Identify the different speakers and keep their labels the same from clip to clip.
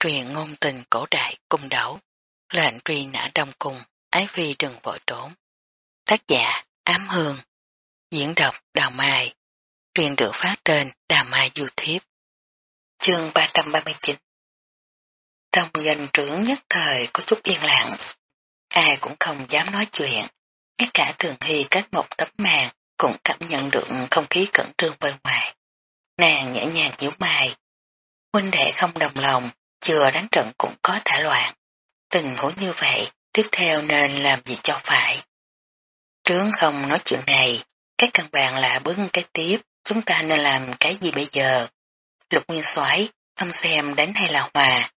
Speaker 1: truyền ngôn tình cổ đại cung đấu, lệnh truy nã đông cung, ái phi đừng vội trốn. Tác giả Ám Hương, diễn đọc Đào Mai, truyền được phát trên Đào Mai YouTube. Chương 339 Trong danh trưởng nhất thời có chút yên lặng, ai cũng không dám nói chuyện, ngay cả thường hy cách một tấm màn cũng cảm nhận được không khí cẩn trương bên ngoài. Nàng nhẹ nhàng nhíu mày. Huynh đệ không đồng lòng, chưa đánh trận cũng có thả loạn. Tình huống như vậy, tiếp theo nên làm gì cho phải. Trướng không nói chuyện này, các căn bàn là bước cái tiếp, chúng ta nên làm cái gì bây giờ? Lục Nguyên soái âm xem đánh hay là hòa?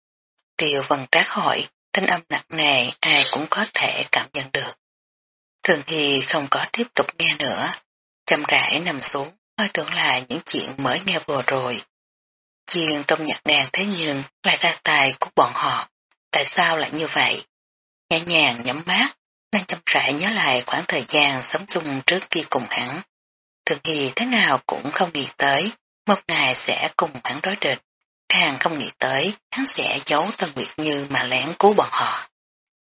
Speaker 1: Tiêu Vân Trác hỏi, thanh âm nặng nề ai cũng có thể cảm nhận được. Thường thì không có tiếp tục nghe nữa, chậm rãi nằm xuống, hơi tưởng là những chuyện mới nghe vừa rồi. Chiên tôm nhạc đàn thế nhưng lại ra tài của bọn họ. Tại sao lại như vậy? Nhẹ nhàng nhắm mắt, đang chăm rãi nhớ lại khoảng thời gian sống chung trước khi cùng hắn. Thường thì thế nào cũng không nghĩ tới, một ngày sẽ cùng hắn đối địch. Càng không nghĩ tới, hắn sẽ giấu Tân Nguyệt Như mà lén cứu bọn họ.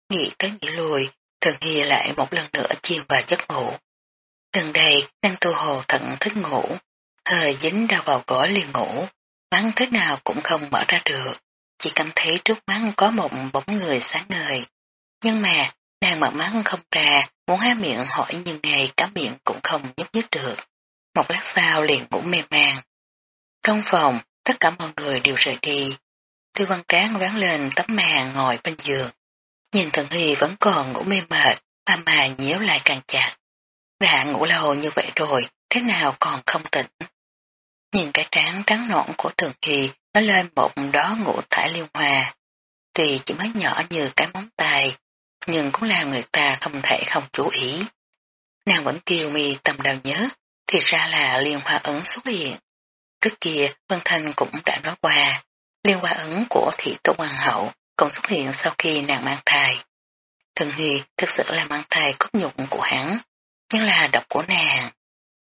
Speaker 1: Nghĩ tới nghĩ lùi, Thường Hy lại một lần nữa chìm vào giấc ngủ. Gần đây, đang tu hồ thận thích ngủ, hơi dính đau vào gõ liền ngủ, mắt thế nào cũng không mở ra được, chỉ cảm thấy trước mắt có một bóng người sáng ngời. Nhưng mà, nàng mở mắt không ra, muốn há miệng hỏi nhưng ngày cá miệng cũng không nhúc nhích được. Một lát sau liền ngủ mềm màng. Trong phòng, tất cả mọi người đều rời đi. Tư văn tráng ván lên tấm màn ngồi bên giường. Nhìn thần hy vẫn còn ngủ mê mệt, mà mà nhíu lại càng chặt. Đã ngủ lâu như vậy rồi, thế nào còn không tỉnh. Nhìn cái trán trắng nõn của thường kỳ nó lên một đó ngũ thải liên hòa. Tuy chỉ mới nhỏ như cái móng tay, nhưng cũng làm người ta không thể không chú ý. Nàng vẫn kêu mi tầm đầu nhớ, thì ra là liên hoa ấn xuất hiện. Trước kia Vân Thanh cũng đã nói qua, liên hoa ấn của thị tổ hoàng hậu cũng xuất hiện sau khi nàng mang thai. Thường Hy thực sự là mang thai cốt nhục của hắn, nhưng là độc của nàng.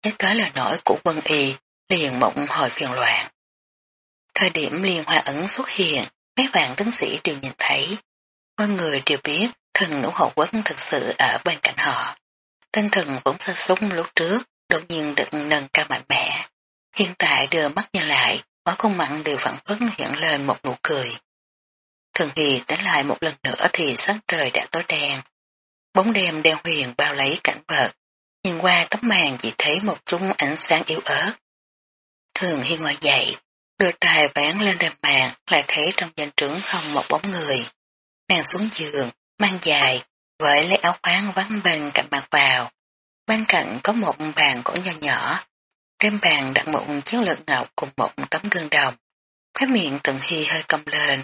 Speaker 1: nhất tới lời nói của Vân Y liền mộng hồi phiền loạn. Thời điểm liên hoa ấn xuất hiện, mấy vạn tướng sĩ đều nhìn thấy. Mọi người đều biết thần nữ hộ quốc thực sự ở bên cạnh họ. Tinh thần vốn sơ súng lúc trước, đột nhiên được nâng cao mạnh mẽ. Hiện tại đưa mắt nhìn lại, mỗi khuôn mặn đều phản phất hiện lên một nụ cười. Thường Hì tính lại một lần nữa thì sắc trời đã tối đen. Bóng đêm đen huyền bao lấy cảnh vật, nhìn qua tấm màn chỉ thấy một chút ánh sáng yếu ớt. Thường Hiên ngồi dậy, đưa tài ván lên đệm màn, lại thấy trong danh trưởng không một bóng người. Nàng xuống giường, mang dài, với lấy áo khoáng vắng bên cạnh mặt vào. Bên cạnh có một bàn cổ nhỏ nhỏ. Trên bàn đặt một chiếc lược ngọc cùng một tấm gương đồng. khóe miệng từng hy hơi cong lên.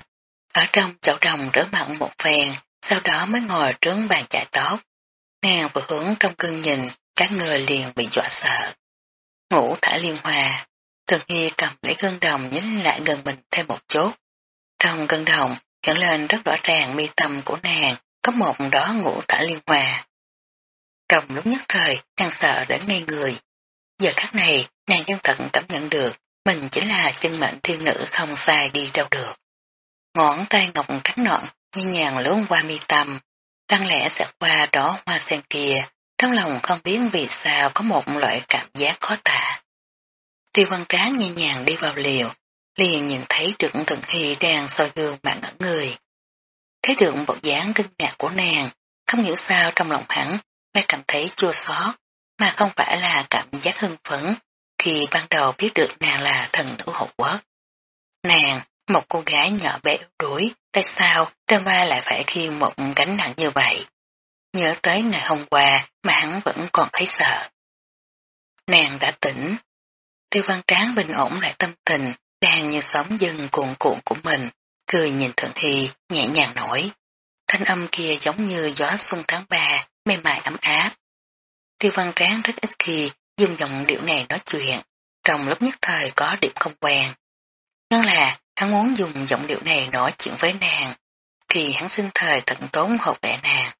Speaker 1: Ở trong chậu đồng rửa mặn một phen, sau đó mới ngồi trướng bàn chải tóc. Nàng vừa hướng trong gương nhìn, các người liền bị dọa sợ. Ngủ thả liên hòa, Thường Hy cầm lấy gân đồng nhính lại gần mình thêm một chút. Trong gân đồng hiện lên rất rõ ràng mi tâm của nàng có một đó ngũ tả liên hòa. Trong lúc nhất thời, nàng sợ đến ngay người. Giờ khắc này, nàng chân tận cảm nhận được mình chính là chân mệnh thiên nữ không sai đi đâu được. Ngón tay ngọc trắng nọn, như nhàng lướt qua mi tâm, lăng lẽ sẽ qua đó hoa sen kia, trong lòng không biết vì sao có một loại cảm giác khó tả. Tiêu văn tráng nhẹ nhàng đi vào liều, liền nhìn thấy trưởng thượng hy đang soi gương bạn ngỡ người. Thấy được bộ dáng kinh ngạc của nàng, không hiểu sao trong lòng hắn lại cảm thấy chua xót, mà không phải là cảm giác hưng phấn khi ban đầu biết được nàng là thần nữ hộ quốc. Nàng, một cô gái nhỏ bé yếu đuối, tại sao trên vai lại phải khiêng một gánh nặng như vậy? Nhớ tới ngày hôm qua mà hắn vẫn còn thấy sợ. Nàng đã tỉnh, Tiêu văn tráng bình ổn lại tâm tình, đang như sóng dâng cuộn cuộn của mình, cười nhìn thượng thi, nhẹ nhàng nổi. Thanh âm kia giống như gió xuân tháng ba, mềm mại ấm áp. Tiêu văn tráng rất ít khi dùng giọng điệu này nói chuyện, trong lúc nhất thời có điểm không quen. Nhưng là hắn muốn dùng giọng điệu này nói chuyện với nàng, thì hắn sinh thời tận tốn hộp vệ nàng.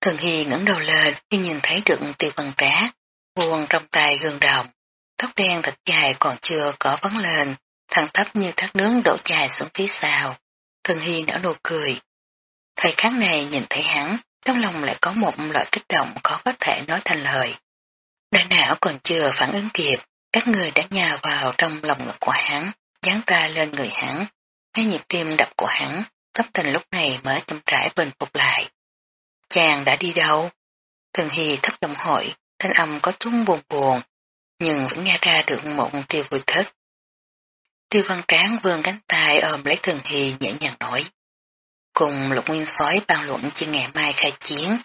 Speaker 1: Thường Hy ngẩng đầu lên khi nhìn thấy được tiêu văn trá, buông trong tay gương đồng tóc đen thật dài còn chưa có vấn lên, thẳng thấp như thác nướng đổ dài xuống phía sau. Thường Hy nở nụ cười. Thời khắc này nhìn thấy hắn, trong lòng lại có một loại kích động khó có thể nói thành lời. Đại não còn chưa phản ứng kịp, các người đã nhào vào trong lòng ngực của hắn, dán ta lên người hắn, cái nhịp tim đập của hắn, tâm tình lúc này mới chậm rãi bình phục lại. Chàng đã đi đâu? Thường Hy thấp giọng hỏi, thanh âm có chút buồn buồn, nhưng vẫn nghe ra được một tiêu vui thích. Tiêu văn tráng vươn cánh tay ôm lấy Thường Hy nhẹ nhàng nói. Cùng lục nguyên sói bàn luận chi ngày mai khai chiến,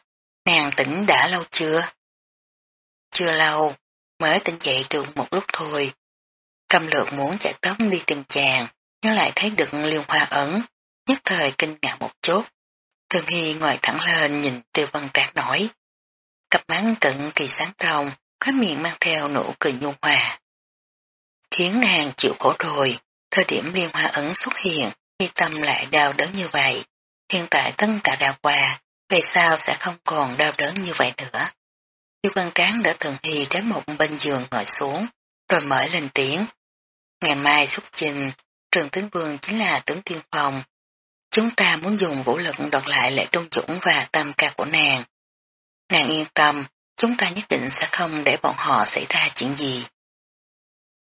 Speaker 1: nàng tỉnh đã lâu chưa? Chưa lâu, mới tỉnh dậy được một lúc thôi. Cầm lượng muốn chạy tóc đi tìm chàng, nhưng lại thấy được liêu hoa ẩn, nhất thời kinh ngạc một chút. Thường Hy ngồi thẳng lên nhìn tiêu văn Tráng nổi. Cặp mắt cận kỳ sáng trong, có miệng mang theo nụ cười nhu hòa. Khiến nàng chịu khổ rồi, thời điểm liên hoa ẩn xuất hiện, khi tâm lại đau đớn như vậy. Hiện tại tất cả đã qua, về sau sẽ không còn đau đớn như vậy nữa. Tiêu văn tráng đã thường hy đến một bên giường ngồi xuống, rồi mở lên tiếng. Ngày mai xuất trình, trường tướng vương chính là tướng tiên phòng Chúng ta muốn dùng vũ lực đoạt lại lệ trung dũng và tâm ca của nàng. Nàng yên tâm, chúng ta nhất định sẽ không để bọn họ xảy ra chuyện gì.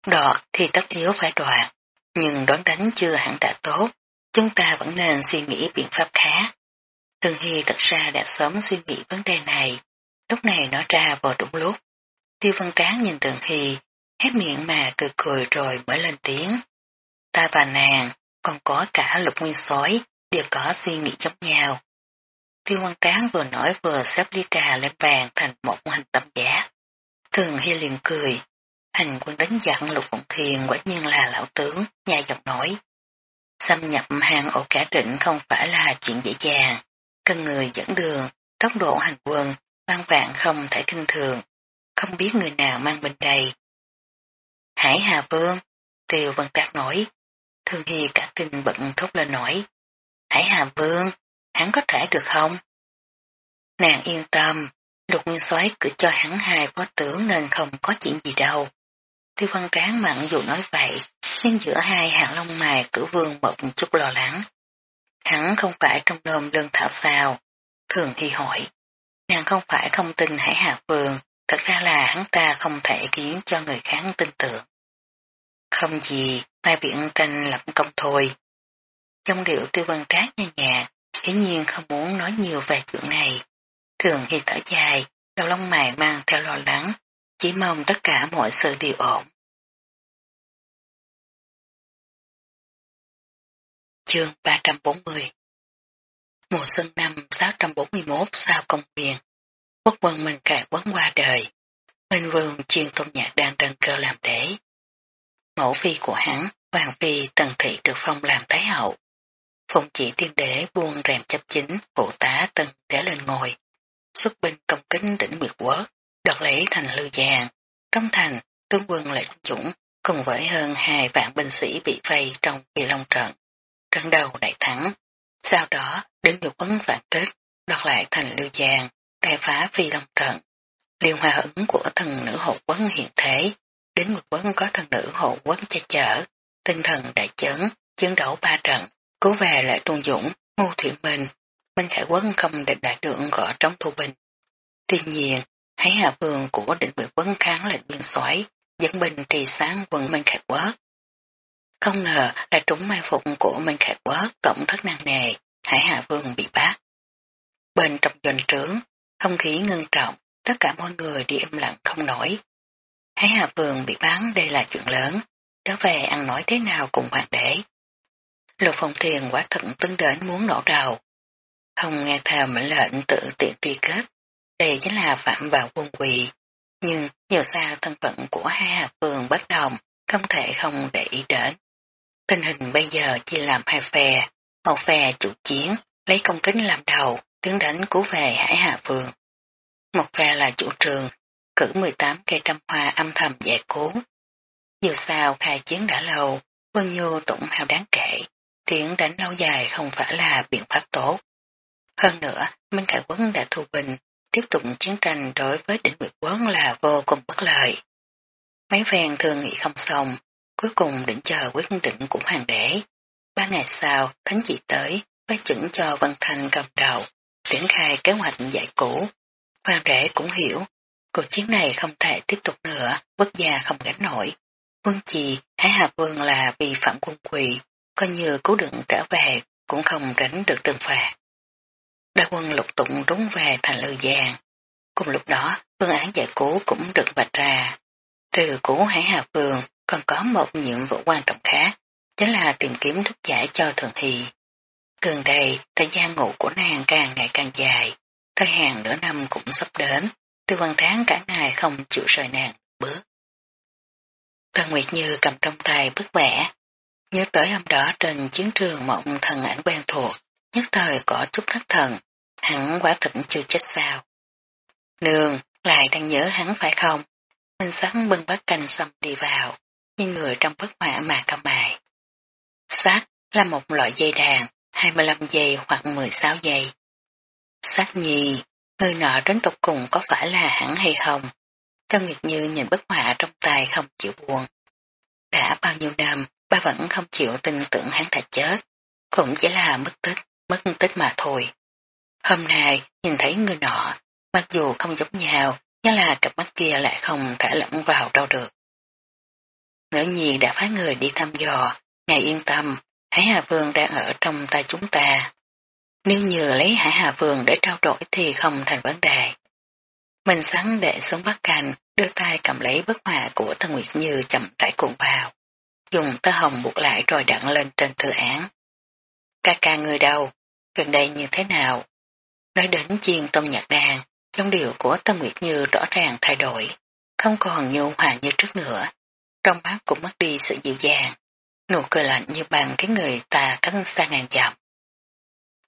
Speaker 1: Đoạt thì tất yếu phải đoạt, nhưng đón đánh chưa hẳn đã tốt, chúng ta vẫn nên suy nghĩ biện pháp khác. Thường Hy thật ra đã sớm suy nghĩ vấn đề này, lúc này nói ra vào đúng lúc. Tiêu văn tráng nhìn Thường Hy, hét miệng mà cười cười rồi mới lên tiếng. Ta và nàng, còn có cả lục nguyên sói, đều có suy nghĩ giống nhau. Tiêu quan tráng vừa nói vừa xếp ly trà lên bàn thành một hình tấm giả. Thường Hy liền cười, hành quân đánh dặn lục phụng thiền quả nhiên là lão tướng, nhai giọng nói. Xâm nhập hàng ổ cả trịnh không phải là chuyện dễ dàng, cần người dẫn đường, tốc độ hành quân, mang vạn không thể kinh thường, không biết người nào mang bên đây. Hải Hà Vương, Tiêu Vân Trác nói, thường Hy cả kinh bận thốt lên nói Hải Hà Vương, hắn có thể được không? Nàng yên tâm, lục nguyên soái cứ cho hắn hai phó tướng nên không có chuyện gì đâu. Tiêu văn tráng mặn dù nói vậy, nhưng giữa hai hàng lông mày cử vương một chút lo lắng. Hắn không phải trong nôm lương thảo sao, thường thì hỏi. Nàng không phải không tin hải hạ vương, thật ra là hắn ta không thể khiến cho người khác tin tưởng. Không gì, mai biện tranh lập công thôi. Trong điệu tiêu văn trác nhà nhà, thế nhiên không muốn nói nhiều về chuyện này. Thường thì thở dài, đầu lông mày mang theo lo lắng, chỉ mong tất cả mọi sự đều ổn. Chương 340 Mùa xuân năm 641 sau công quyền, quốc quân mình cài quấn qua đời. Minh vương chuyên tôn nhạc đang đơn cơ làm đế. Mẫu phi của hắn, hoàng phi tần thị được phong làm thái hậu. Phùng chỉ tiên đế buông rèm chấp chính, phụ tá tân để lên ngồi. Xuất binh công kính đỉnh Nguyệt Quốc, đoạt lấy thành lưu giang. Trong thành, tướng quân lệnh dũng cùng với hơn hai vạn binh sĩ bị vây trong phi long trận. Trận đầu đại thắng. Sau đó, đến Nguyệt Quấn vạn kết, đoạt lại thành lưu giang, đại phá phi long trận. Liên hòa ứng của thần nữ hộ quấn hiện thế, đến Nguyệt Quấn có thần nữ hộ quấn che chở, tinh thần đại chấn, chiến đấu ba trận, cứu về lại trung dũng, ngu thủy minh, Minh Khải Quân không địch đại trưởng gõ trống thu bình. Tuy nhiên, hãy hạ vương của định nguyện quân kháng lệnh biên soái dẫn binh trì sáng quân Minh Khải Quốc. Không ngờ là trúng mai phục của Minh Khải Quốc tổng thất năng nề, hải hạ vương bị bắt. Bên trong doanh trướng, không khí ngưng trọng, tất cả mọi người đi im lặng không nổi. Hải hạ vương bị bán đây là chuyện lớn, trở về ăn nói thế nào cùng hoàng đế. Lục phong thiền quả thận tưng đến muốn nổ đầu, không nghe theo mệnh lệnh tự tiện truy kết. Đây chính là phạm vào quân quỷ Nhưng nhiều sao thân phận của hai hạt phường bất đồng, không thể không để ý đến. Tình hình bây giờ chia làm hai phe, một phe chủ chiến, lấy công kính làm đầu, tiến đánh cứu về hải hạ phường. Một phe là chủ trường, cử 18 cây trăm hoa âm thầm giải cứu. Dù sao khai chiến đã lâu, quân nhu tụng hao đáng kể, tiến đánh lâu dài không phải là biện pháp tốt. Hơn nữa, Minh Khải Quân đã thu bình, tiếp tục chiến tranh đối với Định Nguyệt Quân là vô cùng bất lợi. Mấy phen thường nghị không xong, cuối cùng định chờ quyết định của hoàng đế. Ba ba ngày sau, thánh Chỉ tới, bác chỉnh cho Văn Thành cầm đầu, triển khai kế hoạch giải cũ. Hoàng đế cũng hiểu, cuộc chiến này không thể tiếp tục nữa, quốc gia không gánh nổi. Quân trì, Thái Hà Vương là vi phạm quân quỳ, coi như cứu đựng trở về, cũng không tránh được trừng phạt. Đa quân lục tụng đúng về thành Lư Giang. Cùng lúc đó, phương án giải cứu cũng được vạch ra. Trừ cứu Hải Hà phường còn có một nhiệm vụ quan trọng khác, chính là tìm kiếm thuốc giải cho Thường Hy. Gần đây, thời gian ngủ của nàng càng ngày càng dài, thời hạn nửa năm cũng sắp đến, tư văn tháng cả ngày không chịu rời nàng bước. Tần Nguyệt Như cầm trong tay bức vẽ, nhớ tới hôm đó trên chiến trường mộng thần ảnh quen thuộc, nhất thời có chút thất thần, hắn quả thực chưa chết sao. Nương, lại đang nhớ hắn phải không? Minh sáng bưng bát canh xong đi vào, như người trong bức họa mà cao mài. Sát là một loại dây đàn, 25 giây hoặc 16 giây. Sát nhi, người nọ đến tục cùng có phải là hắn hay không? Tân Nguyệt Như nhìn bức họa trong tay không chịu buồn. Đã bao nhiêu năm, ba vẫn không chịu tin tưởng hắn đã chết. Cũng chỉ là mất tích, mất tích mà thôi. Hôm nay, nhìn thấy người nọ, mặc dù không giống nhau, nhưng là cặp mắt kia lại không thể lẫn vào đâu được. Nữ nhi đã phái người đi thăm dò, ngài yên tâm, Hải Hà Vương đang ở trong tay chúng ta. Nếu như lấy Hải Hà Vương để trao đổi thì không thành vấn đề. Mình sắn để xuống bắt cành, đưa tay cầm lấy bức họa của thần Nguyệt Như chậm rãi cuộn vào. Dùng tơ hồng buộc lại rồi đặn lên trên thư án. Ca ca người đâu? Gần đây như thế nào? Nói đến chiên tông nhạc đàn, trong điều của Tân Nguyệt Như rõ ràng thay đổi, không còn nhu hòa như trước nữa. Trong mắt cũng mất đi sự dịu dàng, nụ cười lạnh như bằng cái người ta cách xa ngàn dặm.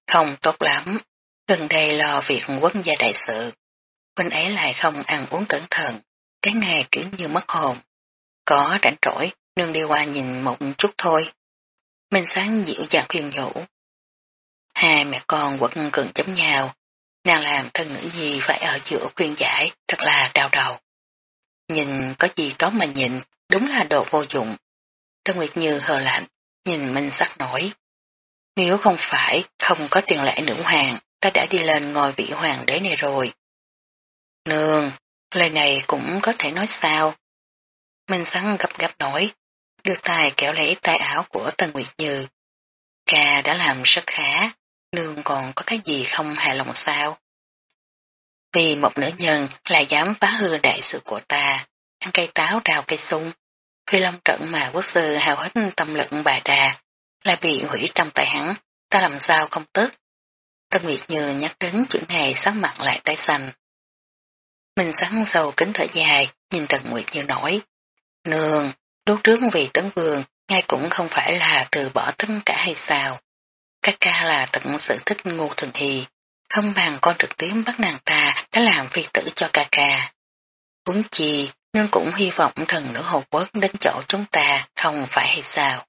Speaker 1: Không tốt lắm, gần đây lo việc quân gia đại sự. Huynh ấy lại không ăn uống cẩn thận, cái ngày kiểu như mất hồn. Có rảnh rỗi, nương đi qua nhìn một chút thôi. Minh sáng dịu dàng khuyên nhủ. Hai mẹ con quật cường chấm nhau, nàng làm thân nữ gì phải ở giữa khuyên giải, thật là đau đầu. Nhìn có gì tốt mà nhìn, đúng là đồ vô dụng. Tân Nguyệt Như hờ lạnh, nhìn Minh sắc nổi. Nếu không phải, không có tiền lệ nữ hoàng, ta đã đi lên ngồi vị hoàng đế này rồi. Nương, lời này cũng có thể nói sao. Minh sắn gấp gấp nổi, đưa tay kéo lấy tay áo của Tần Nguyệt Như. Ca đã làm rất khá, nương còn có cái gì không hài lòng sao? Vì một nữ nhân lại dám phá hư đại sự của ta, ăn cây táo rào cây sung, phi long trận mà quốc sư hào hết tâm lực bà đà, lại bị hủy trong tay hắn, ta làm sao không tức. Tân Nguyệt Như nhắc đến chữ này sắc mặt lại tay xanh. Mình sáng sầu kính thở dài, nhìn Tần Nguyệt Như nói, Nương, lúc trước vì tấn vương, ngay cũng không phải là từ bỏ tất cả hay sao. Các ca là tận sự thích ngu thường hì, không bằng con trực tiếp bắt nàng ta đã làm phi tử cho ca ca. Uống chi, nhưng cũng hy vọng thần nữ hồ quốc đến chỗ chúng ta, không phải hay sao.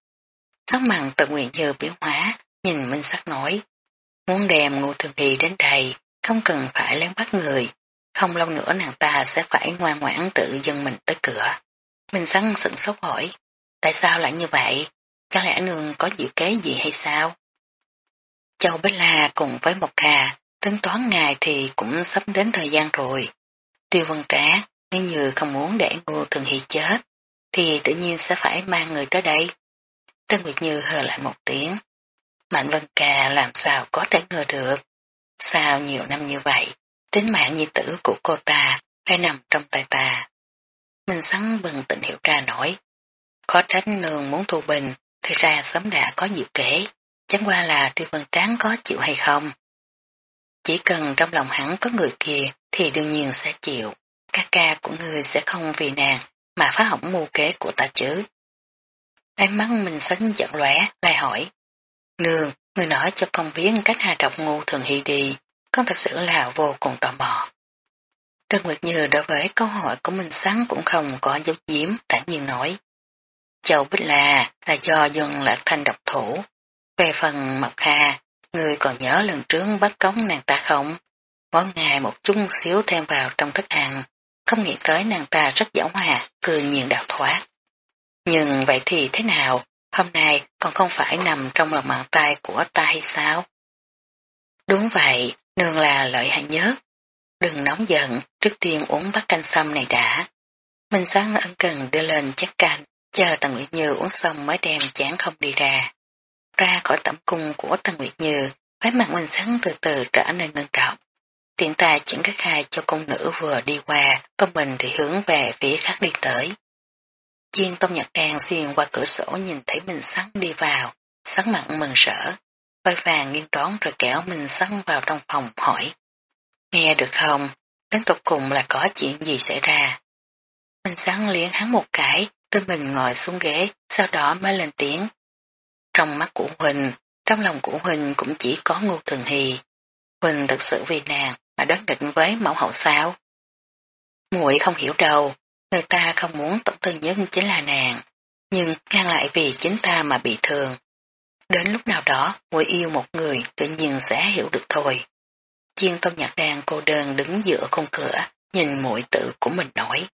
Speaker 1: Sắc mặn tự nguyện như biến hóa, nhìn Minh sắc nói. Muốn đem ngu thường hì đến đây, không cần phải lén bắt người. Không lâu nữa nàng ta sẽ phải ngoan ngoãn tự dân mình tới cửa mình sẵn sững sốt hỏi. Tại sao lại như vậy? Chẳng lẽ nương có dự kế gì hay sao? Châu Bích La cùng với Mộc Hà, tính toán ngày thì cũng sắp đến thời gian rồi. Tiêu vân trá, nếu như không muốn để ngô thường hy chết, thì tự nhiên sẽ phải mang người tới đây. Tân Nguyệt Như hờ lại một tiếng. Mạnh Vân Ca làm sao có thể ngờ được. Sao nhiều năm như vậy, tính mạng nhi tử của cô ta lại nằm trong tay ta. Minh Sắn bừng tỉnh hiểu ra nổi. Khó tránh nương muốn thu bình, thì ra sớm đã có nhiều kể. Chẳng qua là tiêu vân tráng có chịu hay không. Chỉ cần trong lòng hắn có người kia thì đương nhiên sẽ chịu. Ca ca của người sẽ không vì nàng mà phá hỏng mưu kế của ta chứ. Ánh mắt mình sánh giận lóe lại hỏi. Nương, người nói cho con biết cách hà độc ngu thường hy đi. Con thật sự là vô cùng tò mò. Trần Nguyệt Như đối với câu hỏi của mình sáng cũng không có dấu diếm, tản nhiên nói. Châu Bích La là do dân lạc thanh độc thủ, về phần Mộc Hà, người còn nhớ lần trước bắt cống nàng ta không? Mỗi ngày một chút xíu thêm vào trong thức ăn, không nghĩ tới nàng ta rất giảo hòa, cười nhiên đạo thoát. Nhưng vậy thì thế nào, hôm nay còn không phải nằm trong lòng bàn tay của ta hay sao? Đúng vậy, nương là lợi hại nhất. Đừng nóng giận, trước tiên uống bát canh sâm này đã. Minh sáng ân cần đưa lên chén canh, chờ Tần Nguyệt Như uống xong mới đem chán không đi ra. Ra khỏi tẩm cung của Tần Nguyệt Như, phái mặt Minh sáng từ từ trở nên ngân trọng. Tiện tài chuyển cái khai cho công nữ vừa đi qua, công mình thì hướng về phía khác đi tới. Chiên tông nhật Đan xuyên qua cửa sổ nhìn thấy mình sắn đi vào, sáng mặn mừng sở. Vơi vàng nghiêng đón rồi kéo mình sắn vào trong phòng hỏi. Nghe được không? Đến tục cùng là có chuyện gì xảy ra? Mình sáng liếng hắn một cái, tư mình ngồi xuống ghế, sau đó mới lên tiếng. Trong mắt của Huỳnh, trong lòng của Huỳnh cũng chỉ có Ngô Thường Hì. Huỳnh thực sự vì nàng mà đoán định với mẫu hậu sao? muội không hiểu đâu, người ta không muốn tổn thương nhất chính là nàng, nhưng nàng lại vì chính ta mà bị thương. Đến lúc nào đó, muội yêu một người tự nhiên sẽ hiểu được thôi. Chiên tôm nhạc đàn cô đơn đứng giữa khung cửa, nhìn muội tự của mình nổi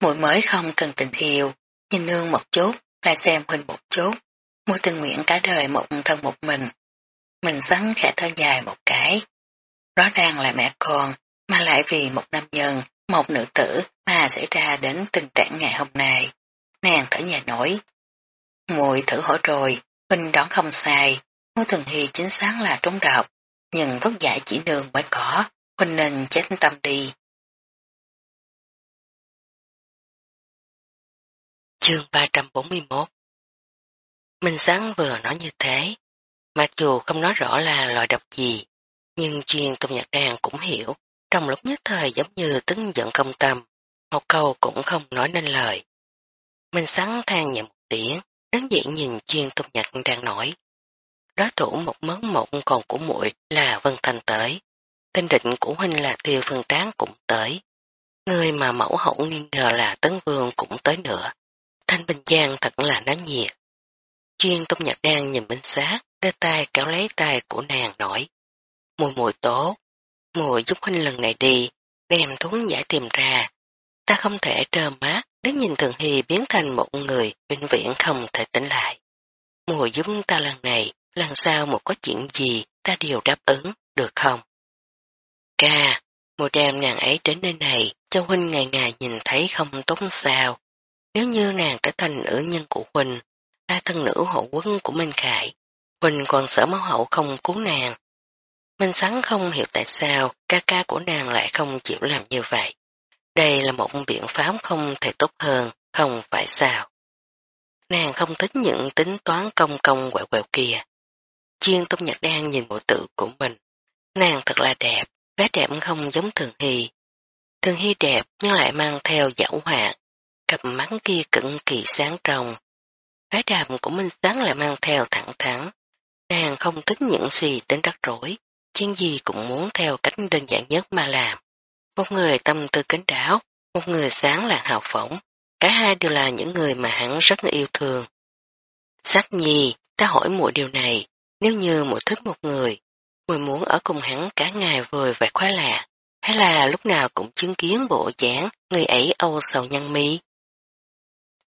Speaker 1: Muội mới không cần tình yêu, nhìn nương một chút, lại xem huynh một chút, muội tình nguyện cả đời một thân một mình. Mình sắn khẽ thơ dài một cái. Rõ ràng là mẹ con, mà lại vì một nam nhân, một nữ tử mà xảy ra đến tình trạng ngày hôm nay. Nàng thở nhà nổi. Mùi thử hỏi rồi, Huynh đoán không sai, ngô thường hy chính xác là trúng độc, nhưng thuốc giải chỉ đường bãi cỏ Huynh nên chết tâm đi. Chương 341 Minh Sáng vừa nói như thế, mặc dù không nói rõ là loại độc gì, nhưng chuyên tông nhạc đàn cũng hiểu, trong lúc nhất thời giống như tức giận công tâm, một câu cũng không nói nên lời. Minh Sáng than nhẹ một tiếng, đứng dậy nhìn chuyên tông nhạc đang nổi. Đối thủ một mớn một còn của muội là Vân Thành tới, tên định của huynh là Tiêu Phương Tráng cũng tới. Người mà mẫu hậu nghi ngờ là Tấn Vương cũng tới nữa. Thanh Bình Giang thật là náo nhiệt. Chuyên Tông Nhật đang nhìn bên sát, đưa tay kéo lấy tay của nàng nổi. Mùi mùi tốt, mùi giúp huynh lần này đi, đem thuốc giải tìm ra. Ta không thể trơ mát, đến nhìn Thường Hy biến thành một người vĩnh viễn không thể tỉnh lại. Mùi giúp ta lần này, lần sau một có chuyện gì ta đều đáp ứng, được không? Ca, một đêm nàng ấy đến nơi này, cho huynh ngày ngày nhìn thấy không tốt sao. Nếu như nàng trở thành nữ nhân của huynh, là thân nữ hộ quân của Minh Khải. huynh còn sợ máu hậu không cứu nàng. Minh Sắn không hiểu tại sao ca ca của nàng lại không chịu làm như vậy. Đây là một biện pháp không thể tốt hơn, không phải sao. Nàng không thích những tính toán công công quẹo quẹo kia. Chiên tông Nhật đang nhìn bộ tự của mình. Nàng thật là đẹp, vẻ đẹp không giống Thường Hy. Thường Hy đẹp nhưng lại mang theo giả hoạt, cặp mắt kia cực kỳ sáng trong, Phái đàm của Minh Sáng lại mang theo thẳng thắn. Nàng không thích những suy tính rắc rối, chuyện gì cũng muốn theo cách đơn giản nhất mà làm. Một người tâm tư kính đáo, một người sáng là hào phóng, cả hai đều là những người mà hắn rất yêu thương. Sắc nhi, ta hỏi muội điều này, nếu như muội thích một người, muội muốn ở cùng hắn cả ngày vui vẻ khoái lạc, hay là lúc nào cũng chứng kiến bộ dáng người ấy âu sầu nhăn mi?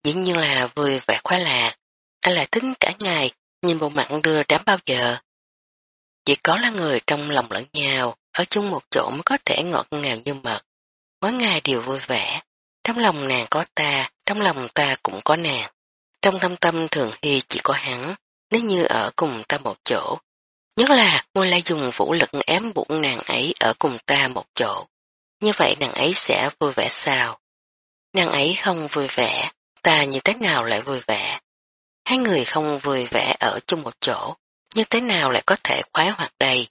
Speaker 1: Dĩ nhiên là vui vẻ khoái lạc, anh lại tính cả ngày, nhìn bộ mặt đưa đám bao giờ. Chỉ có là người trong lòng lẫn nhau, ở chung một chỗ mới có thể ngọt ngào như mật. Mỗi ngày đều vui vẻ, trong lòng nàng có ta, trong lòng ta cũng có nàng. Trong thâm tâm thường hy chỉ có hắn, nếu như ở cùng ta một chỗ. Nhất là ngôi la dùng vũ lực ém bụng nàng ấy ở cùng ta một chỗ. Như vậy nàng ấy sẽ vui vẻ sao? Nàng ấy không vui vẻ, ta như thế nào lại vui vẻ. Hai người không vui vẻ ở chung một chỗ, như thế nào lại có thể khoái hoạt đây.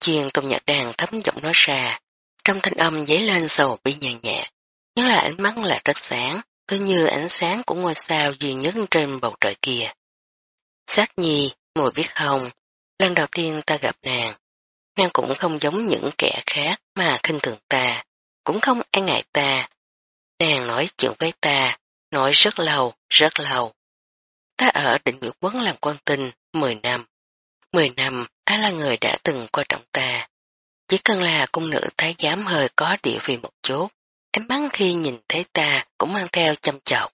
Speaker 1: Chiên tôm Nhật đàn thấm giọng nói ra, trong thanh âm dấy lên sầu bi nhàn nhạt, nhưng là ánh mắt là rất sáng, cứ như ánh sáng của ngôi sao duy nhất trên bầu trời kia. Sát nhi, mùi biết không, lần đầu tiên ta gặp nàng, nàng cũng không giống những kẻ khác mà khinh thường ta, cũng không e ngại ta. Nàng nói chuyện với ta, Nói rất lâu, rất lâu. Ta ở định nguyện quấn làm quan tinh 10 năm. 10 năm, ai là người đã từng coi trọng ta. Chỉ cần là cung nữ thái giám hơi có địa vị một chút, em bắn khi nhìn thấy ta cũng mang theo chăm chọc.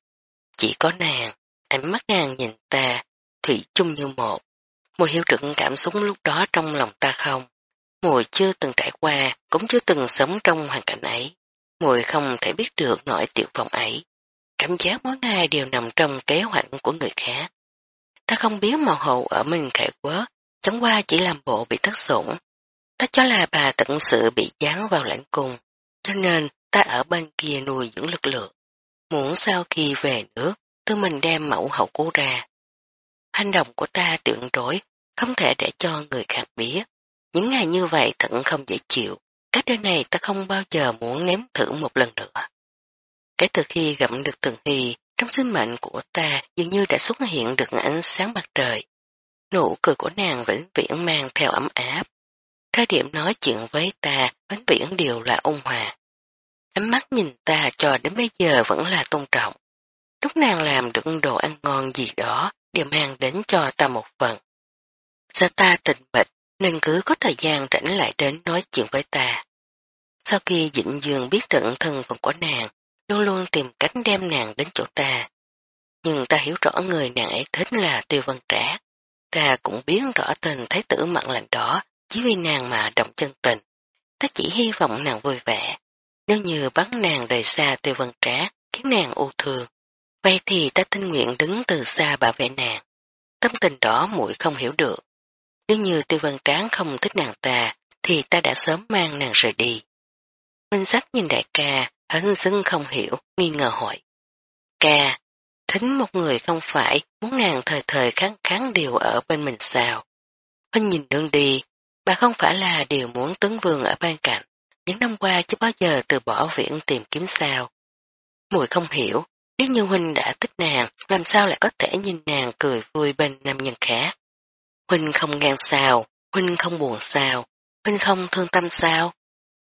Speaker 1: Chỉ có nàng, ánh mắt nàng nhìn ta, thủy chung như một. Mùi hiểu được cảm xúc lúc đó trong lòng ta không. Mùi chưa từng trải qua, cũng chưa từng sống trong hoàn cảnh ấy. Mùi không thể biết được nỗi tiểu vọng ấy. Cảm giác mỗi ngày đều nằm trong kế hoạch của người khác. Ta không biết màu hậu ở mình khải quá, chẳng qua chỉ làm bộ bị thất sủng. Ta cho là bà tận sự bị dán vào lãnh cung, cho nên ta ở bên kia nuôi dưỡng lực lượng. Muốn sau khi về nước, tự mình đem mẫu hậu cứu ra. Hành động của ta tuyệt đối không thể để cho người khác biết. Những ngày như vậy thật không dễ chịu. Cách đời này ta không bao giờ muốn nếm thử một lần nữa. Kể từ khi gặp được Tường Hy, trong sinh mệnh của ta dường như đã xuất hiện được ánh sáng mặt trời. Nụ cười của nàng vĩnh viễn mang theo ấm áp. Thời điểm nói chuyện với ta vĩnh viễn đều là ôn hòa. Ánh mắt nhìn ta cho đến bây giờ vẫn là tôn trọng. Lúc nàng làm được đồ ăn ngon gì đó đều mang đến cho ta một phần. giờ ta tình mịch nên cứ có thời gian rảnh lại đến nói chuyện với ta. Sau khi dịnh dường biết trận thân phận của nàng, luôn luôn tìm cách đem nàng đến chỗ ta. Nhưng ta hiểu rõ người nàng ấy thích là tiêu văn trả. Ta cũng biết rõ tình thái tử mặn lạnh đó chỉ vì nàng mà động chân tình. Ta chỉ hy vọng nàng vui vẻ. Nếu như bắn nàng rời xa tiêu văn trá, khiến nàng u thương, vậy thì ta tinh nguyện đứng từ xa bảo vệ nàng. Tâm tình đó muội không hiểu được. Nếu như tiêu văn tráng không thích nàng ta, thì ta đã sớm mang nàng rời đi. Minh sách nhìn đại ca, hắn xưng không hiểu, nghi ngờ hỏi. Ca, thính một người không phải muốn nàng thời thời kháng kháng điều ở bên mình sao? Huynh nhìn đường đi, bà không phải là điều muốn tướng vương ở bên cạnh, những năm qua chưa bao giờ từ bỏ viện tìm kiếm sao. Mùi không hiểu, nếu như Huynh đã thích nàng, làm sao lại có thể nhìn nàng cười vui bên nam nhân khác. Huynh không ngang sao, Huynh không buồn sao, Huynh không thương tâm sao.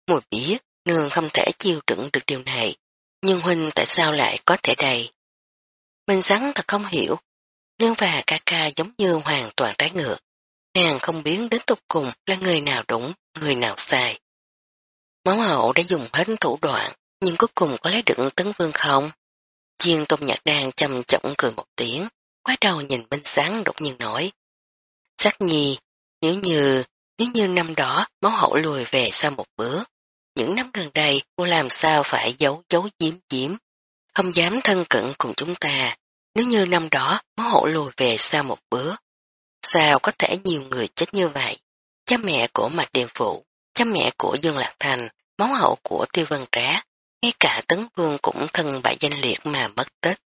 Speaker 1: Mùi biết, nương không thể chiêu đựng được điều này, nhưng Huynh tại sao lại có thể đầy. Minh Sắn thật không hiểu, nương và ca ca giống như hoàn toàn trái ngược. Nàng không biến đến tục cùng là người nào đúng, người nào sai. Máu hậu đã dùng hết thủ đoạn, nhưng cuối cùng có lấy được tấn vương không? Chiên tôm nhạc đàn chầm chậm cười một tiếng, quá đầu nhìn Minh Sáng đột nhiên nói. Sắc nhi, nếu như, nếu như năm đó máu hậu lùi về sau một bữa, những năm gần đây cô làm sao phải giấu giấu giếm giếm, không dám thân cận cùng chúng ta, nếu như năm đó máu hậu lùi về sau một bữa. Sao có thể nhiều người chết như vậy? Cha mẹ của Mạch Điềm Phụ, cha mẹ của Dương Lạc Thành, máu hậu của Tiêu Văn Trá, ngay cả Tấn Vương cũng thân bại danh liệt mà mất tích.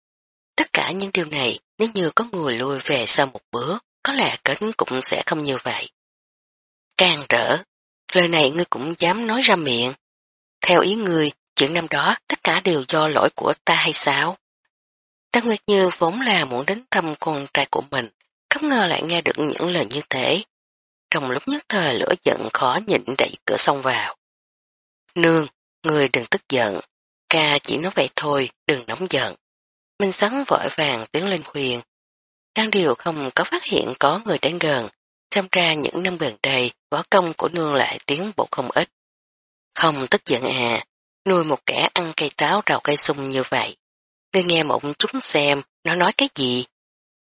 Speaker 1: Tất cả những điều này nếu như có người lui về sau một bữa, có lẽ kết cũng sẽ không như vậy. Càng rỡ, lời này ngươi cũng dám nói ra miệng. Theo ý ngươi, chuyện năm đó tất cả đều do lỗi của ta hay sao? Ta Nguyệt Như vốn là muốn đến thăm con trai của mình, không ngờ lại nghe được những lời như thế. Trong lúc nhất thời lửa giận khó nhịn đẩy cửa xông vào. Nương, người đừng tức giận, ca chỉ nói vậy thôi, đừng nóng giận. Minh Sắn vội vàng tiến lên khuyên. Đang điều không có phát hiện có người đến gần, xem ra những năm gần đây võ công của nương lại tiến bộ không ít. Không tức giận à, nuôi một kẻ ăn cây táo rào cây sung như vậy. Ngươi nghe một chúng xem, nó nói cái gì?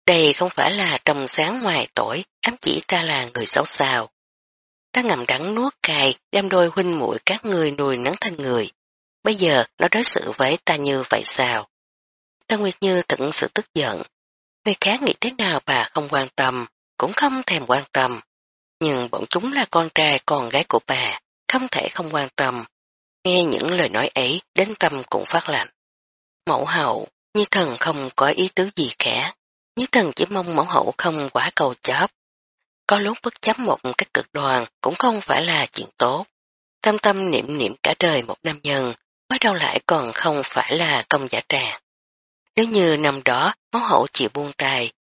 Speaker 1: Đây không phải là trồng sáng ngoài tuổi, ám chỉ ta là người xấu sao. Ta ngầm đắng nuốt cài, đem đôi huynh muội các người nuôi nắng thành người. Bây giờ nó đối xử với ta như vậy sao? Tân Nguyệt Như tận sự tức giận. Người khác nghĩ thế nào bà không quan tâm, cũng không thèm quan tâm. Nhưng bọn chúng là con trai con gái của bà, không thể không quan tâm. Nghe những lời nói ấy, đến tâm cũng phát lạnh. Mẫu hậu, như thần không có ý tứ gì cả. Như thần chỉ mong mẫu hậu không quá cầu chóp, có lúc bất chấp một cách cực đoan cũng không phải là chuyện tốt. Tâm tâm niệm niệm cả đời một nam nhân, mới đâu lại còn không phải là công giả trà. Nếu như năm đó mẫu hậu chịu buông tay,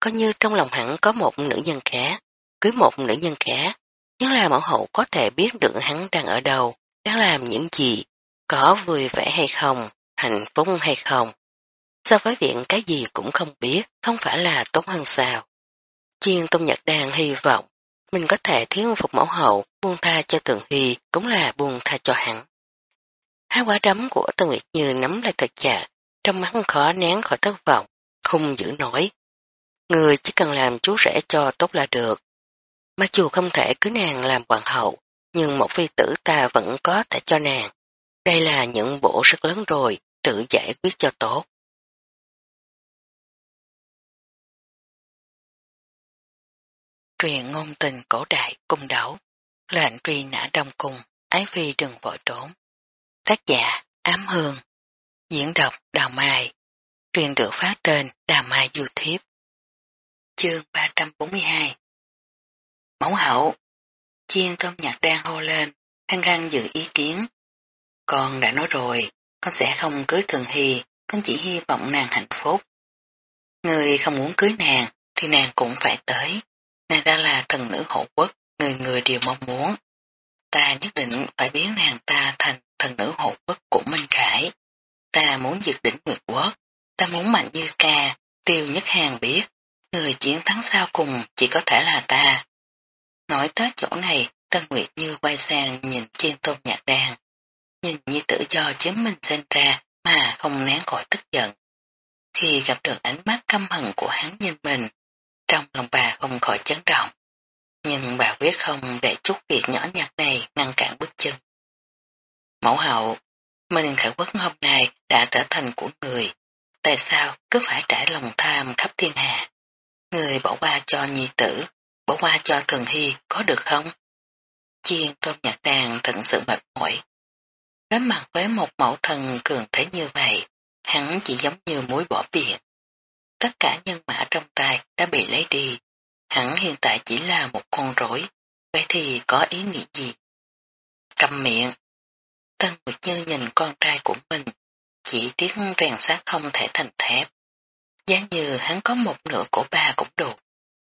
Speaker 1: coi như trong lòng hẳn có một nữ nhân khác, cưới một nữ nhân khác, nhưng là mẫu hậu có thể biết được hắn đang ở đâu, đang làm những gì, có vui vẻ hay không, hạnh phúc hay không. So với viện cái gì cũng không biết, không phải là tốt hơn sao. Chiên Tôn Nhật Đàn hy vọng mình có thể thiếu phục mẫu hậu, buông tha cho Tường Hy cũng là buông tha cho hắn. Hai quả đấm của Tân Nguyệt Như nắm lại thật chặt, trong mắt khó nén khỏi thất vọng, không giữ nổi. Người chỉ cần làm chú rể cho tốt là được. Mặc dù không thể cứ nàng làm hoàng hậu, nhưng một phi tử ta vẫn có thể cho nàng. Đây là những bộ rất lớn rồi, tự giải quyết cho tốt. Truyền ngôn tình cổ đại cung đấu, lệnh truy nã đông cung, ái phi đừng vội trốn. Tác giả Ám Hương, diễn đọc Đào Mai, truyền được phát trên Đào Mai YouTube. Chương 342 Mẫu hậu Chiên tôm nhạc đang hô lên, thanh khăn giữ ý kiến. Con đã nói rồi, con sẽ không cưới Thường Hy, con chỉ hy vọng nàng hạnh phúc. Người không muốn cưới nàng, thì nàng cũng phải tới. Nàng ta là thần nữ hộ quốc, người người đều mong muốn. Ta nhất định phải biến nàng ta thành thần nữ hộ quốc của Minh Khải. Ta muốn diệt đỉnh Nguyệt Quốc, ta muốn mạnh như ca, tiêu nhất hàng biết, người chiến thắng sau cùng chỉ có thể là ta. Nói tới chỗ này, Tân Nguyệt Như quay sang nhìn trên tôn nhạc đàn. Nhìn như tự do chính mình sinh ra mà không nén khỏi tức giận. Khi gặp được ánh mắt căm hận của hắn nhìn mình, trong lòng bà không khỏi chấn động. Nhưng bà quyết không để chút việc nhỏ nhặt này ngăn cản bước chân. Mẫu hậu, Minh Khải Quốc hôm nay đã trở thành của người. Tại sao cứ phải trải lòng tham khắp thiên hạ? Người bỏ qua cho nhi tử, bỏ qua cho thần hy có được không? Chiên tôm nhạc đàn thật sự mệt mỏi. Đối mặt với một mẫu thần cường thế như vậy, hắn chỉ giống như muối bỏ biển. Tất cả nhân mã trong tay đã bị lấy đi. Hắn hiện tại chỉ là một con rối, vậy thì có ý nghĩa gì? Cầm miệng. Tân Nguyệt Như nhìn con trai của mình, chỉ tiếc rèn sát không thể thành thép. Giá như hắn có một nửa của ba cũng đủ.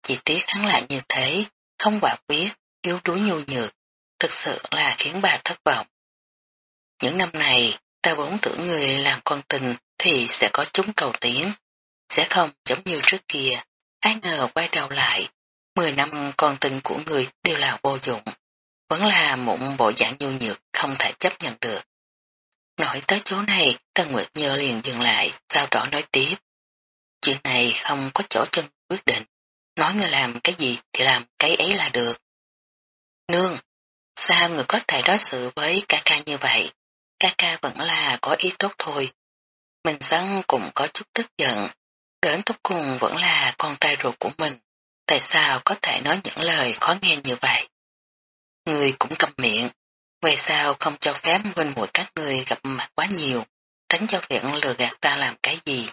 Speaker 1: Chỉ tiếc hắn lại như thế, không quả quyết, yếu đuối nhu nhược, thực sự là khiến bà thất vọng. Những năm này, ta vốn tưởng người làm con tình thì sẽ có chúng cầu tiến, sẽ không giống như trước kia, ai ngờ quay đầu lại, 10 năm con tình của người đều là vô dụng, vẫn là một bộ dạng nhu nhược không thể chấp nhận được. Nói tới chỗ này, Tân Nguyệt Nhơ liền dừng lại, sau đó nói tiếp. Chuyện này không có chỗ chân quyết định, nói người làm cái gì thì làm cái ấy là được. Nương, sao người có thể đối xử với ca ca như vậy? Ca ca vẫn là có ý tốt thôi. Mình sẵn cũng có chút tức giận, đến tốt cùng vẫn là con trai ruột của mình. Tại sao có thể nói những lời khó nghe như vậy? Người cũng cầm miệng, về sao không cho phép huynh muội các người gặp mặt quá nhiều, tránh cho việc lừa gạt ta làm cái gì.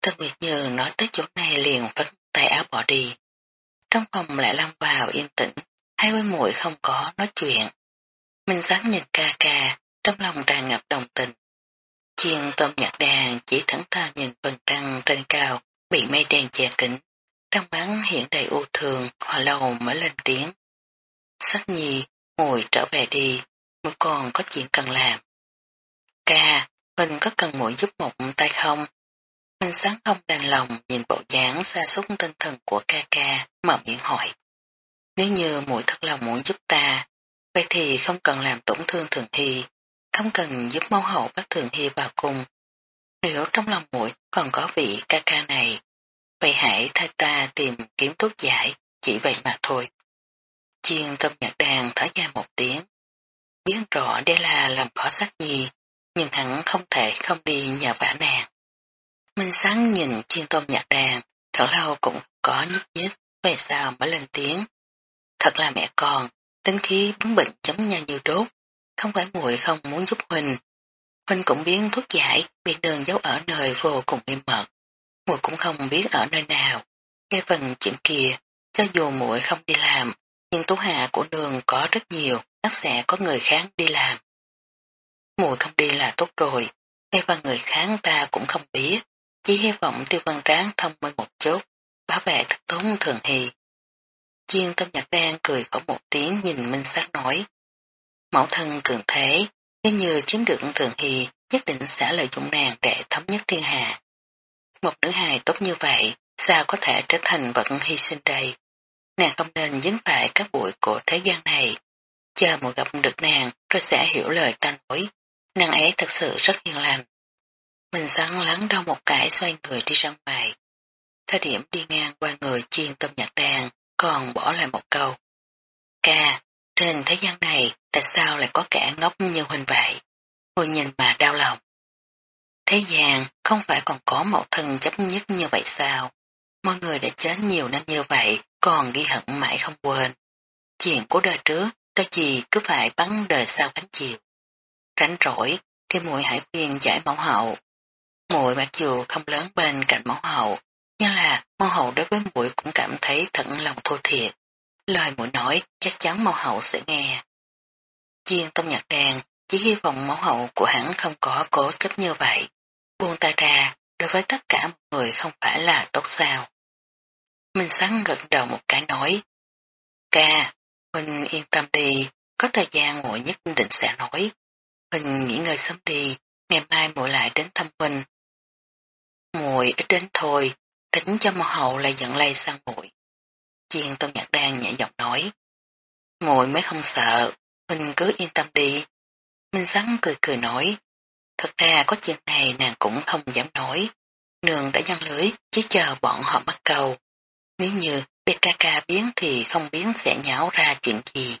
Speaker 1: Tân Nguyệt Như nói tới chỗ này liền phấn tay áo bỏ đi. Trong phòng lại lâm vào yên tĩnh, hai huynh muội không có nói chuyện. Minh sáng nhìn ca ca, trong lòng tràn ngập đồng tình. Chiên tôm nhạc đàn chỉ thẳng thờ nhìn phần trăng trên cao, bị mây đen che kính. Trong bắn hiện đầy u thường, hòa lâu mới lên tiếng. Sách nhi, ngồi trở về đi, mới còn có chuyện cần làm. Ca, mình có cần muội giúp một tay không? Minh sáng không đành lòng nhìn bộ dáng xa xúc tinh thần của ca ca, mở miệng hỏi. Nếu như muội thật lòng muốn giúp ta, vậy thì không cần làm tổn thương thường hy, không cần giúp mâu hậu bác thường hy vào cùng Nếu trong lòng muội còn có vị ca ca này, vậy hãy thay ta tìm kiếm thuốc giải, chỉ vậy mà thôi. Chiên tâm nhạc đàn thở ra một tiếng. Biết rõ đây là làm khó sắc gì, nhưng hắn không thể không đi nhờ vả nàng. Minh sáng nhìn chiên tôm nhạc đàn, thở lâu cũng có nhúc nhích, về sao mới lên tiếng. Thật là mẹ con, tính khí bướng bệnh chấm nhau như đốt, không phải muội không muốn giúp Huynh. Huynh cũng biến thuốc giải, bị đường giấu ở nơi vô cùng nghiêm mật. Muội cũng không biết ở nơi nào. Nghe phần chuyện kia, cho dù muội không đi làm, nhưng tú hạ của đường có rất nhiều, chắc sẽ có người khác đi làm. Muội không đi là tốt rồi, ngay phần người khác ta cũng không biết, chỉ hy vọng tiêu văn tráng thông minh một chút, bảo vệ thật tốn thường hì. Chiên tâm nhạc đen cười khổ một tiếng nhìn Minh Sát nói, Mẫu thân cường thế, nếu như chiếm được thường hy, nhất định sẽ lợi dụng nàng để thống nhất thiên hạ. Một nữ hài tốt như vậy, sao có thể trở thành vận hy sinh đây? Nàng không nên dính phải các bụi của thế gian này. Chờ một gặp được nàng rồi sẽ hiểu lời ta nói. Nàng ấy thật sự rất hiền lành. Mình sẵn lắng đau một cái xoay người đi ra ngoài. Thời điểm đi ngang qua người chuyên tâm nhạc đàn, còn bỏ lại một câu. Ca, trên thế gian này tại sao lại có kẻ ngốc như huynh vậy? Ngồi nhìn mà đau lòng. Thế gian không phải còn có một thân chấp nhất như vậy sao? Mọi người đã chết nhiều năm như vậy còn ghi hận mãi không quên. Chuyện của đời trước, cái gì cứ phải bắn đời sau cánh chiều. Rảnh rỗi thì muội hãy khuyên giải mẫu hậu. Muội mặc dù không lớn bên cạnh mẫu hậu, nhưng là mẫu hậu đối với muội cũng cảm thấy thận lòng thua thiệt. Lời muội nói chắc chắn mẫu hậu sẽ nghe. Chiên tông nhạc đàn chỉ hy vọng mẫu hậu của hắn không có cố chấp như vậy. Buông tay ra, đối với tất cả mọi người không phải là tốt sao. Minh Sắn gật đầu một cái nói. Ca, Huynh yên tâm đi, có thời gian muội nhất định sẽ nói. Huynh nghỉ ngơi sớm đi, ngày mai muội lại đến thăm Huynh. Muội ít đến thôi, tính cho mẫu hậu lại giận lây sang muội. Chiên Tôn Nhạc Đan nhẹ giọng nói. Muội mới không sợ, mình cứ yên tâm đi. Minh Sắn cười cười nói. Thật ra có chuyện này nàng cũng không dám nói. Nương đã dăng lưới, chỉ chờ bọn họ bắt cầu. Nếu như BKK biến thì không biến sẽ nháo ra chuyện gì.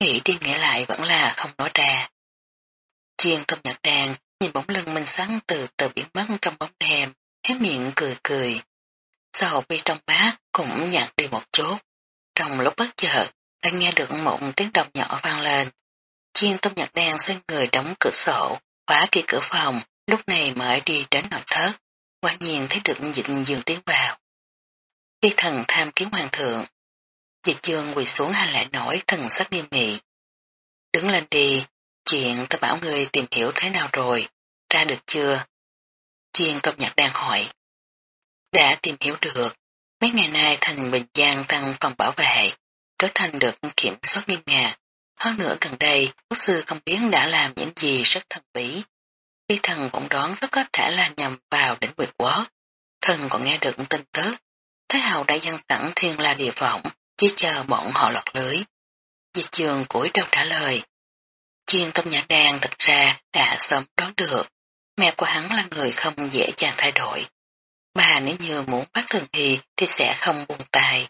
Speaker 1: Nghĩ đi nghĩ lại vẫn là không nói ra. Chiên tâm Nhạc đàn nhìn bóng lưng minh sáng từ từ biến mất trong bóng đêm, hé miệng cười cười. Dầu bi trong bát cũng nhạt đi một chút. Trong lúc bất chợt, đã nghe được một tiếng động nhỏ vang lên. Chiên tôm nhạc đen xoay người đóng cửa sổ, khóa kia cửa phòng, lúc này mới đi đến nội thất. Quả nhiên thấy được dịch dường tiến vào. Khi thần tham kiến hoàng thượng, dịch dương quỳ xuống hành lại nổi thần sắc nghiêm nghị. Đứng lên đi, chuyện ta bảo người tìm hiểu thế nào rồi, ra được chưa? Chiên tôm nhạc đang hỏi. Đã tìm hiểu được, mấy ngày nay thành Bình Giang tăng phòng bảo vệ, trở thành được kiểm soát nghiêm ngặt. Hơn nữa gần đây, quốc sư không biết đã làm những gì rất thần bí. Khi thần cũng đoán rất có thể là nhằm vào đỉnh quyệt quốc. Thần còn nghe được tin tức Thế hậu đã dân sẵn thiên la địa vọng, chỉ chờ bọn họ lọt lưới. Dịch trường cúi đầu trả lời. Chiên tâm nhã đàn thật ra đã sớm đoán được, mẹ của hắn là người không dễ dàng thay đổi. Bà nếu như muốn bắt thường thì thì sẽ không buồn tài.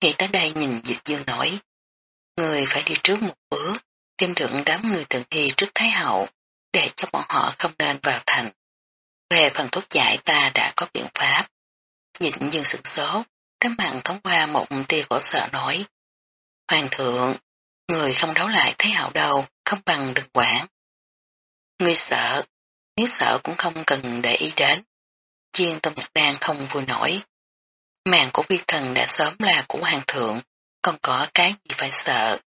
Speaker 1: Nghĩ tới đây nhìn dịch dương nói, người phải đi trước một bước, tìm được đám người thường hy trước Thái Hậu, để cho bọn họ không nên vào thành. Về phần thuốc giải ta đã có biện pháp, dịch dương sực sốt, đám mạng thống qua một tia khổ sợ nói. Hoàng thượng, người không đấu lại thái hậu đâu, không bằng đừng quản. Người sợ, nếu sợ cũng không cần để ý đến. Chiên tôm Nhật Đan không vui nổi. Mạng của vi thần đã sớm là của hoàng thượng, còn có cái gì phải sợ.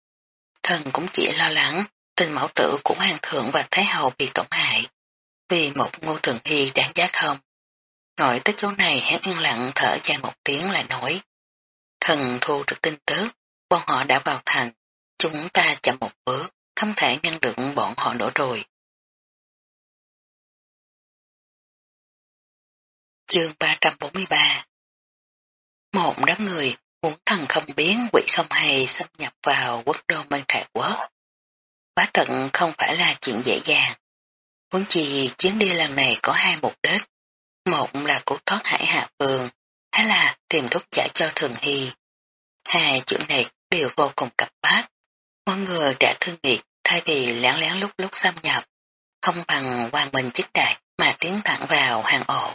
Speaker 1: Thần cũng chỉ lo lắng tình mẫu tử của hoàng thượng và thái hậu bị tổn hại. Vì một ngô thường hy đáng giá không. Nội tới chỗ này hắn yên lặng thở dài một tiếng lại nói. Thần thu được tin tức, bọn họ đã vào thành, chúng ta chậm một bước, không thể ngăn được bọn họ nữa rồi. Chương 343 Một đám người muốn thần không biến quỷ không hay xâm nhập vào quốc đô bên khải quốc. Quá tận không phải là chuyện dễ dàng. Huống chi chuyến đi lần này có hai mục đích. Một là cứu thoát hải hạ vườn, hay là tìm thuốc giải cho thường hy. Hai chuyện này đều vô cùng cập bát. Mọi người đã thương nghị thay vì lén lén lúc lúc xâm nhập, không bằng hoàng mình chích đại mà tiến thẳng vào hàng ổ.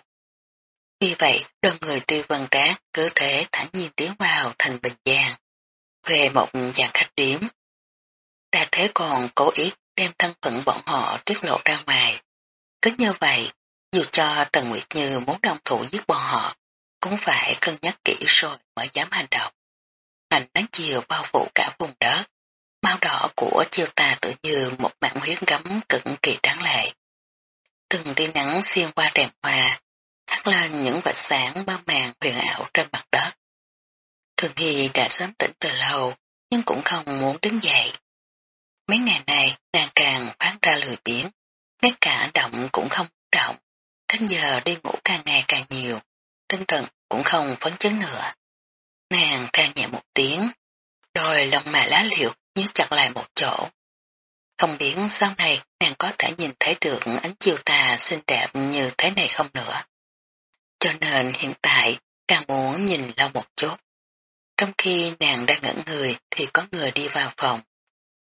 Speaker 1: Vì vậy, đoàn người tư văn trác cứ thế thẳng nhiên tiến vào thành Bình Giang, về một dàn khách điếm. Đa thế còn cố ý đem thân phận bọn họ tiết lộ ra ngoài. Cứ như vậy, dù cho Tần Nguyệt Như muốn đồng thủ giết bọn họ, cũng phải cân nhắc kỹ rồi mới dám hành động. Hành nắng chiều bao phủ cả vùng đất, máu đỏ của chiều tà tự như một mạng huyết gấm cực kỳ đáng lệ. Từng tia nắng xuyên qua rèm hoa, thắt lên những vệt sáng bao màn huyền ảo trên mặt đất. Thường Hy đã sớm tỉnh từ lâu, nhưng cũng không muốn đứng dậy. Mấy ngày này nàng càng phát ra lười biếng, ngay cả động cũng không động Cánh giờ đi ngủ càng ngày càng nhiều, tinh thần cũng không phấn chấn nữa. Nàng than nhẹ một tiếng, đôi lông mà lá liệu nhíu chặt lại một chỗ. Không biết sau này nàng có thể nhìn thấy được ánh chiều tà xinh đẹp như thế này không nữa. Cho nên hiện tại càng muốn nhìn lâu một chút. Trong khi nàng đang ngẩn người thì có người đi vào phòng.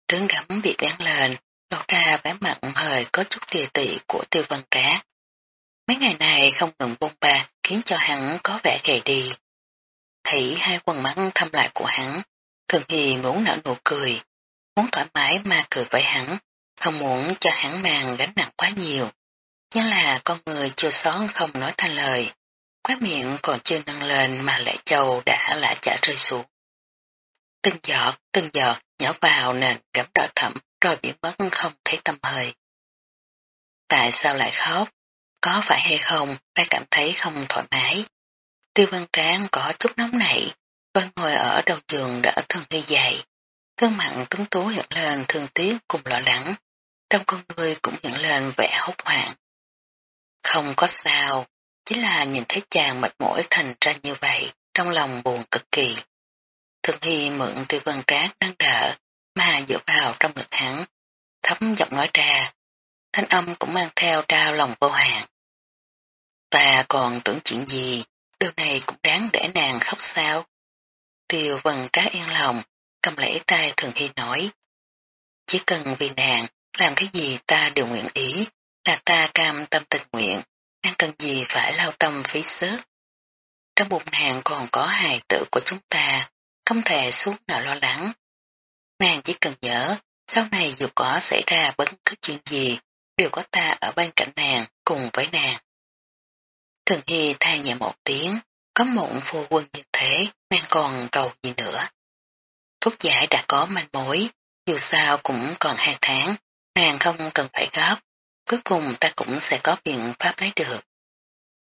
Speaker 1: Trứng gấm bị bén lên, lộ ra vẻ mặt hơi có chút tìa tị của tiêu văn trá. Mấy ngày này không ngừng bông ba khiến cho hắn có vẻ gầy đi. Thấy hai quần mắt thăm lại của hắn, thường thì muốn nở nụ cười, muốn thoải mái mà cười với hắn, không muốn cho hắn mang gánh nặng quá nhiều. Nhưng là con người chưa xón không nói thành lời, Khóe miệng còn chưa nâng lên mà lệ châu đã lạ chả rơi xuống. Từng giọt, từng giọt nhỏ vào nền gấm đỏ thẫm rồi biến mất không thấy tâm hơi. Tại sao lại khóc? Có phải hay không, đã cảm thấy không thoải mái. Tiêu văn tráng có chút nóng nảy, vẫn ngồi ở đầu giường đỡ thường hy dậy. Cơn mặn tuấn tú hiện lên thương tiếc cùng lo lắng, trong con người cũng hiện lên vẻ hốt hoảng. Không có sao, chỉ là nhìn thấy chàng mệt mỏi thành ra như vậy, trong lòng buồn cực kỳ. Thường Hy mượn tiêu vân trác đang đỡ, mà dựa vào trong ngực hắn, thấm giọng nói ra, thanh âm cũng mang theo trao lòng vô hạn. Ta còn tưởng chuyện gì, điều này cũng đáng để nàng khóc sao. Tiêu vân trác yên lòng, cầm lấy tay Thường Hy nói. Chỉ cần vì nàng, làm cái gì ta đều nguyện ý, là ta cam tâm tình nguyện, đang cần gì phải lao tâm phí sức. Trong bụng nàng còn có hài tử của chúng ta, không thể suốt nào lo lắng. Nàng chỉ cần nhớ, sau này dù có xảy ra bất cứ chuyện gì, đều có ta ở bên cạnh nàng, cùng với nàng. Thường Hy than nhẹ một tiếng, có mộng phu quân như thế, nàng còn cầu gì nữa. Thuốc giải đã có manh mối, dù sao cũng còn hai tháng, nàng không cần phải gấp, cuối cùng ta cũng sẽ có biện pháp lấy được.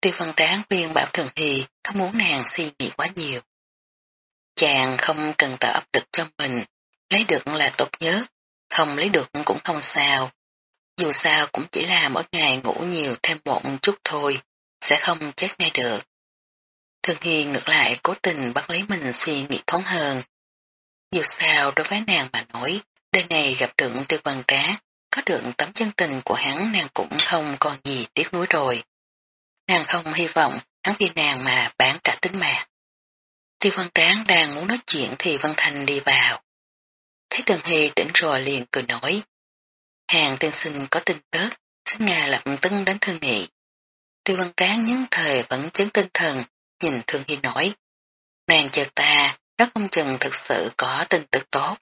Speaker 1: Tiêu văn tráng viên bảo Thường thì không muốn nàng suy nghĩ quá nhiều. Chàng không cần tạo áp lực cho mình, lấy được là tốt nhất, không lấy được cũng không sao. Dù sao cũng chỉ là mỗi ngày ngủ nhiều thêm một chút thôi, sẽ không chết ngay được. Thường Hy ngược lại cố tình bắt lấy mình suy nghĩ thoáng hơn. Dù sao đối với nàng mà nói, đời này gặp được tiêu văn tráng có được tấm chân tình của hắn nàng cũng không còn gì tiếc nuối rồi. Nàng không hy vọng hắn vì nàng mà bán cả tính mạng. Tiêu văn tráng đang muốn nói chuyện thì Văn Thành đi vào. Thấy Tần Hy tỉnh rồi liền cười nói. Hàng tiên sinh có tin tức, xin ngà lập tức đến thương nghị. Tiêu văn tráng nhấn thời vẫn chứng tinh thần, nhìn Thương Hy nói. Nàng chờ ta, nó không chừng thực sự có tin tức tốt.